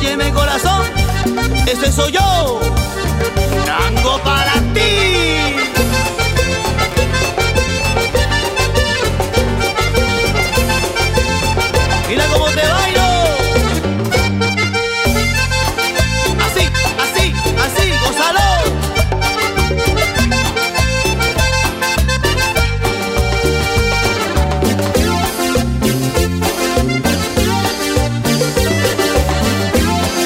Óyeme corazón, ese soy yo.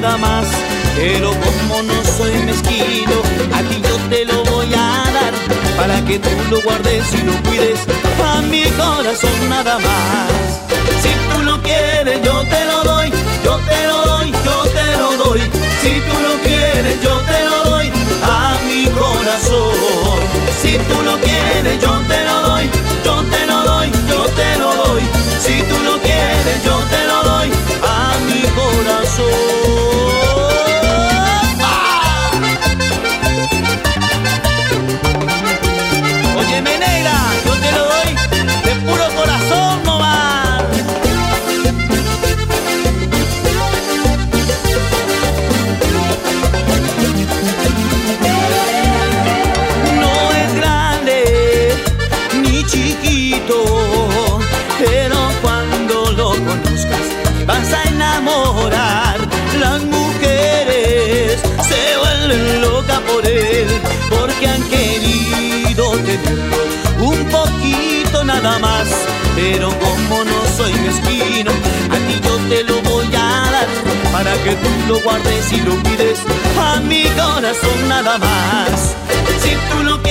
nada más. Pero como no soy mezquino, aquí yo te lo voy a dar para que tú lo guardes y lo cuides a mi corazón nada más. Si tú lo quieres, yo te lo doy, locas por él porque han querido tenerlo un poquito nada más. Pero como no soy mezquino, a ti yo te lo voy a dar para que tú lo guardes y lo cuides a mi corazón nada más. Si tú lo